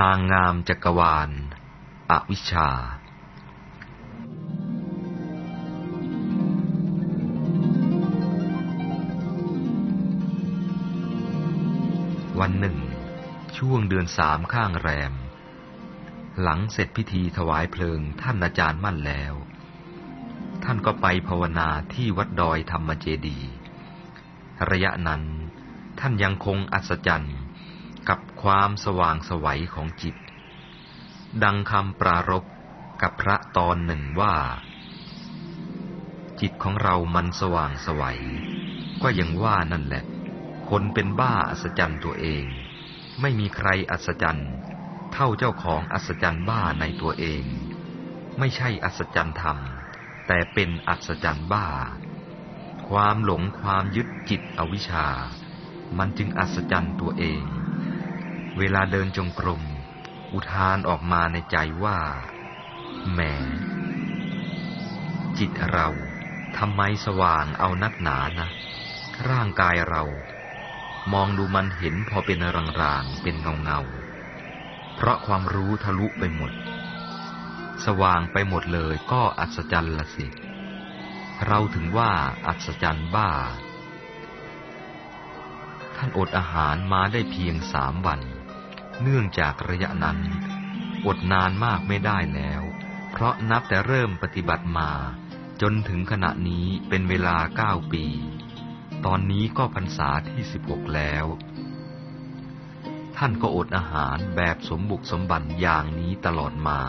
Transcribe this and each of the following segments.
นางงามจักรวาล อวิชชา วันหนึ่ง ช่วงเดือนสามข้างแรม หลังเสร็จพิธีถวายเพลิงท่านอาจารย์มั่นแล้ว ท่านก็ไปภาวนาที่วัดดอยธรรมเจดี ระยะนั้นท่านยังคงอัศจรรย์ กับความสว่างสวัยของจิต ดังคำปรารบกับพระตอนหนึ่งว่า จิตของเรามันสว่างสวัย ก็ยังว่านั่นแหละ คนเป็นบ้าอัศจรรย์ตัวเอง ไม่มีใครอัศจรรย์ เท่าเจ้าของอัศจรรย์บ้าในตัวเอง ไม่ใช่อัศจรรย์ธรรม แต่เป็นอัศจรรย์บ้า ความหลงความยึดจิตอวิชชามันจึงอัศจรรย์ตัวเอง เวลาเดินจงกรม อุทานออกมาในใจว่า แหม จิตเราทำไมสว่างเอานักหนานะ ร่างกายเรา มองดูมันเห็นพอเป็นรางๆ เป็นเงาเงาเพราะความรู้ทะลุไปหมด สว่างไปหมดเลยก็อัศจรรย์ละสิ เราถึงว่าอัศจรรย์บ้า ท่านอดอาหารมาได้เพียงสามวัน เนื่องจากระยะนั้น อดนานมากไม่ได้แล้ว เพราะนับแต่เริ่มปฏิบัติมา จนถึงขณะนี้เป็นเวลาเก้าปี ตอนนี้ก็พรรษาที่สิบหกแล้ว ท่านก็อดอาหารแบบสมบุกสมบันอย่างนี้ตลอดมา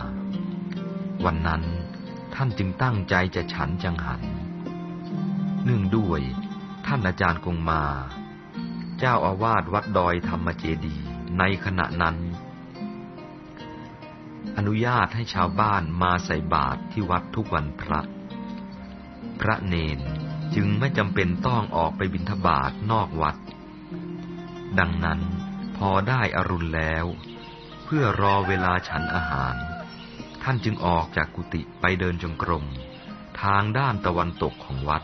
วันนั้นท่านจึงตั้งใจจะฉันจังหัน เนื่องด้วยท่านอาจารย์คงมา เจ้าอาวาสวัดดอยธรรมเจดี ในขณะนั้น อนุญาตให้ชาวบ้านมาใส่บาตรที่วัดทุกวันพระ พระเนนจึงไม่จำเป็นต้องออกไปบิณฑบาตนอกวัด ดังนั้นพอได้อรุณแล้ว เพื่อรอเวลาฉันอาหาร ท่านจึงออกจากกุฏิไปเดินจงกรม ทางด้านตะวันตกของวัด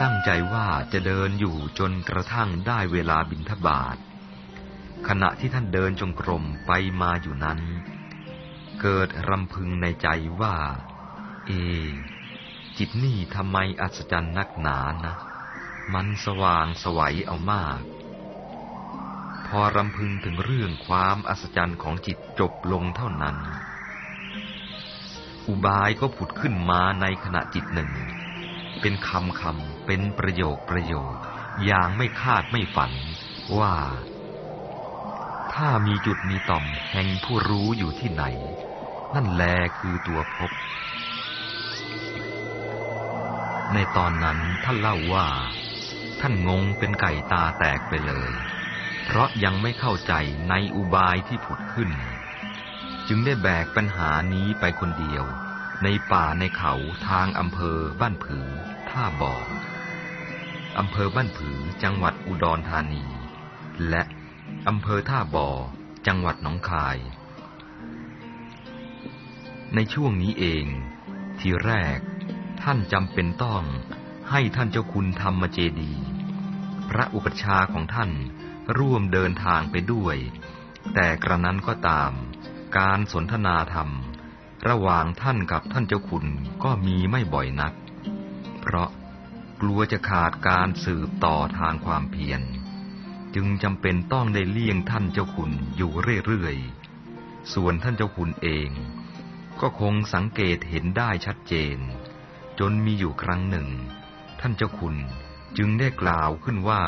ตั้งใจว่าจะเดินอยู่จนกระทั่งได้เวลาบิณฑบาต ขณะที่ท่านเดินจงกรมไปมาอยู่นั้น เกิดรำพึงในใจว่า เอ จิตนี่ทำไมอัศจรรย์นักหนานะ มันสว่างสวัยเอามาก พอรำพึงถึงเรื่องความอัศจรรย์ของจิตจบลงเท่านั้น อุบายก็ผุดขึ้นมาในขณะจิตหนึ่ง เป็นคำคำเป็นประโยคประโยค อย่างไม่คาดไม่ฝันว่า ถ้ามีจุดมีต่อมแห่งผู้รู้อยู่ที่ไหน นั่นแลคือตัวพบ ในตอนนั้นท่านเล่าว่า ท่านงงเป็นไก่ตาแตกไปเลย เพราะยังไม่เข้าใจในอุบายที่ผุดขึ้น จึงได้แบกปัญหานี้ไปคนเดียว ในป่าในเขาทางอำเภอบ้านผือ ท่าบ่ออำเภอบ้านผือจังหวัดอุดรธานี และ อำเภอท่าบ่อ จังหวัดหนองคาย ในช่วงนี้เอง ทีแรกท่านจำเป็นต้องให้ท่านเจ้าคุณธรรมเจดี พระอุปชาของท่านร่วมเดินทางไปด้วย แต่กระนั้นก็ตามการสนทนาธรรม ระหว่างท่านกับท่านเจ้าคุณก็มีไม่บ่อยนัก เพราะกลัวจะขาดการสืบต่อทางความเพียร จึงจำเป็นต้องได้เลี่ยงท่านเจ้าคุณอยู่เรื่อยๆ ส่วนท่านเจ้าคุณเอง ก็คงสังเกตเห็นได้ชัดเจน จนมีอยู่ครั้งหนึ่ง ท่านเจ้าคุณจึงได้กล่าวขึ้นว่า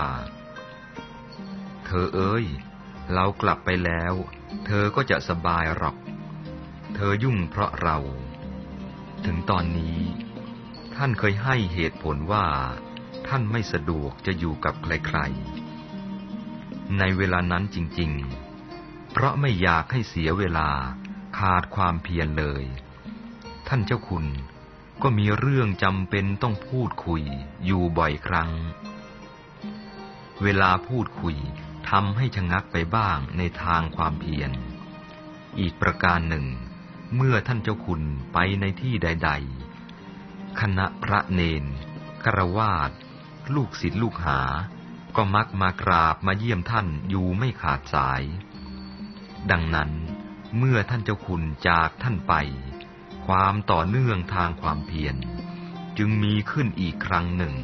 เธอเอ้ย เรากลับไปแล้ว เธอก็จะสบายหรอก เธอยุ่งเพราะเรา ถึงตอนนี้ ท่านเคยให้เหตุผลว่า ท่านไม่สะดวกจะอยู่กับใครๆ ในเวลานั้นจริง ๆ เพราะไม่อยากให้เสียเวลาขาดความเพียรเลย ท่านเจ้าคุณก็มีเรื่องจำเป็นต้องพูดคุยอยู่บ่อยครั้ง เวลาพูดคุยทำให้ชะงักไปบ้างในทางความเพียร อีกประการหนึ่ง เมื่อท่านเจ้าคุณไปในที่ใด ๆ คณะพระเนนกรวาดลูกศิษย์ลูกหา ก็มักมากราบมาเยี่ยมท่านอยู่ไม่ขาดสาย ดังนั้นเมื่อท่านเจ้าคุณจากท่านไป ความต่อเนื่องทางความเพียรจึงมีขึ้นอีกครั้งหนึ่ง